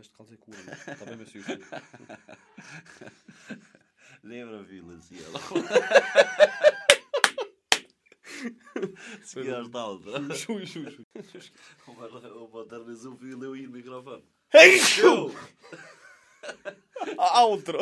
este caldo é o Está bem macio. sim. Lembra, Vila, cielo. Se queres alta. outra. Chui, chui, chui. botar nesse um eu e o microfone. Ei, xu! Há outro.